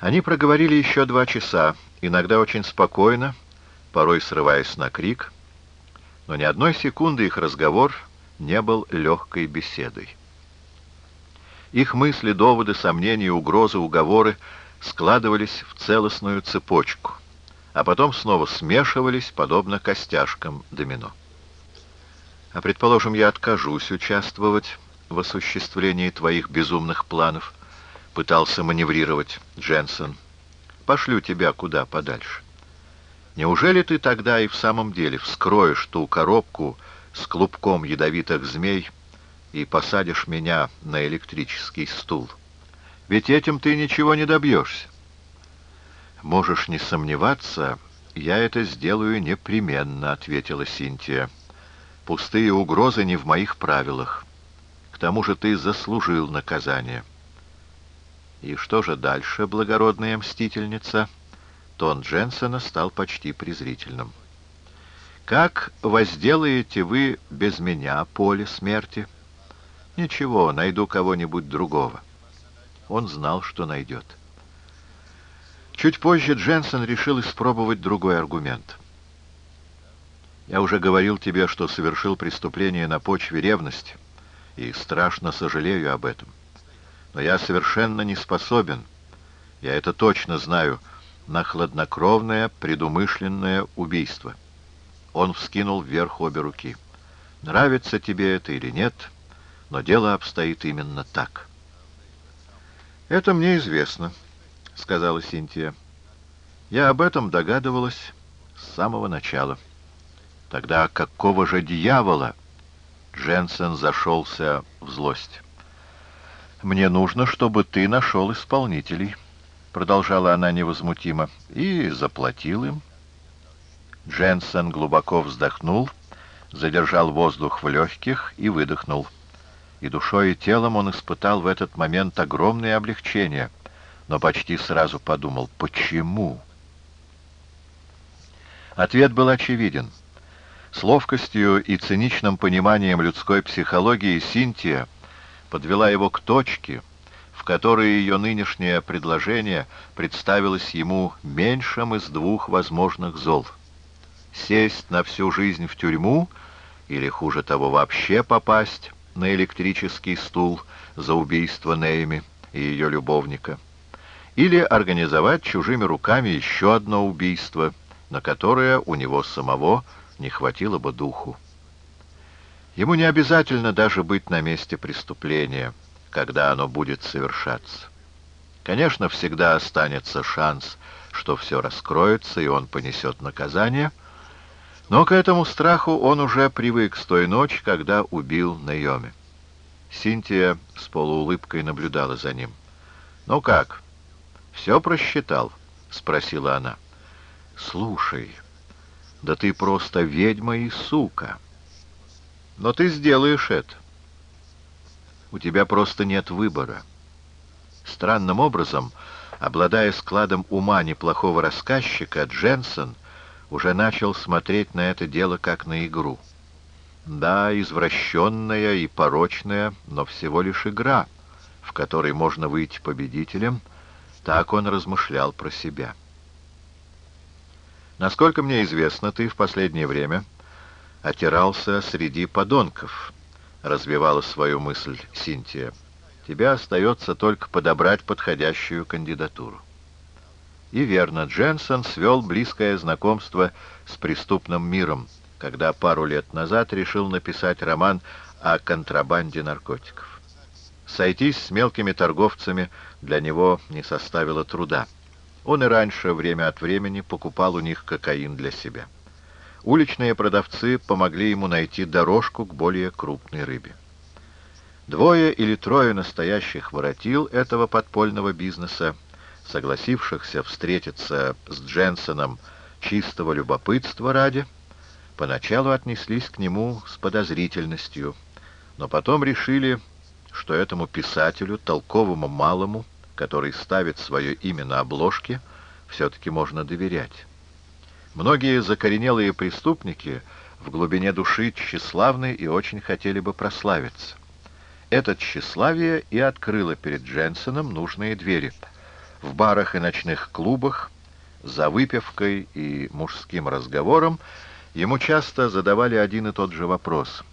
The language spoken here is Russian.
Они проговорили еще два часа, иногда очень спокойно, порой срываясь на крик, но ни одной секунды их разговор не был легкой беседой. Их мысли, доводы, сомнения, угрозы, уговоры складывались в целостную цепочку, а потом снова смешивались, подобно костяшкам домино. А предположим, я откажусь участвовать в осуществлении твоих безумных планов, пытался маневрировать Дженсен. Пошлю тебя куда подальше. Неужели ты тогда и в самом деле вскроешь ту коробку с клубком ядовитых змей и посадишь меня на электрический стул? Ведь этим ты ничего не добьешься. Можешь не сомневаться, я это сделаю непременно, — ответила Синтия. Пустые угрозы не в моих правилах. К тому же ты заслужил наказание. И что же дальше, благородная мстительница? Тон Дженсона стал почти презрительным. Как возделаете вы без меня поле смерти? Ничего, найду кого-нибудь другого. Он знал, что найдет. Чуть позже Дженсен решил испробовать другой аргумент. Я уже говорил тебе, что совершил преступление на почве ревности, и страшно сожалею об этом. Но я совершенно не способен, я это точно знаю, на хладнокровное, предумышленное убийство. Он вскинул вверх обе руки. Нравится тебе это или нет, но дело обстоит именно так. «Это мне известно», — сказала Синтия. «Я об этом догадывалась с самого начала». Тогда какого же дьявола? Дженсен зашелся в злость. «Мне нужно, чтобы ты нашел исполнителей», — продолжала она невозмутимо, — «и заплатил им». Дженсен глубоко вздохнул, задержал воздух в легких и выдохнул. И душой и телом он испытал в этот момент огромное облегчение, но почти сразу подумал, почему? Ответ был очевиден — с ловкостью и циничным пониманием людской психологии Синтия подвела его к точке, в которой ее нынешнее предложение представилось ему меньшим из двух возможных зол. Сесть на всю жизнь в тюрьму или, хуже того, вообще попасть на электрический стул за убийство Нейми и ее любовника. Или организовать чужими руками еще одно убийство, на которое у него самого – не хватило бы духу. Ему не обязательно даже быть на месте преступления, когда оно будет совершаться. Конечно, всегда останется шанс, что все раскроется, и он понесет наказание, но к этому страху он уже привык с той ночи, когда убил Наоми. Синтия с полуулыбкой наблюдала за ним. «Ну как, все просчитал?» — спросила она. «Слушай...» Да ты просто ведьма и сука. Но ты сделаешь это. У тебя просто нет выбора. Странным образом, обладая складом ума неплохого рассказчика, Дженсен уже начал смотреть на это дело как на игру. Да, извращенная и порочная, но всего лишь игра, в которой можно выйти победителем, так он размышлял про себя. Насколько мне известно, ты в последнее время отирался среди подонков, — развивала свою мысль Синтия. Тебе остается только подобрать подходящую кандидатуру. И верно, Дженсен свел близкое знакомство с преступным миром, когда пару лет назад решил написать роман о контрабанде наркотиков. Сойтись с мелкими торговцами для него не составило труда. Он и раньше время от времени покупал у них кокаин для себя. Уличные продавцы помогли ему найти дорожку к более крупной рыбе. Двое или трое настоящих воротил этого подпольного бизнеса, согласившихся встретиться с Дженсоном чистого любопытства ради, поначалу отнеслись к нему с подозрительностью, но потом решили, что этому писателю, толковому малому, который ставит свое имя на обложке, все-таки можно доверять. Многие закоренелые преступники в глубине души тщеславны и очень хотели бы прославиться. Это тщеславие и открыло перед Дженсеном нужные двери. В барах и ночных клубах, за выпивкой и мужским разговором ему часто задавали один и тот же вопрос —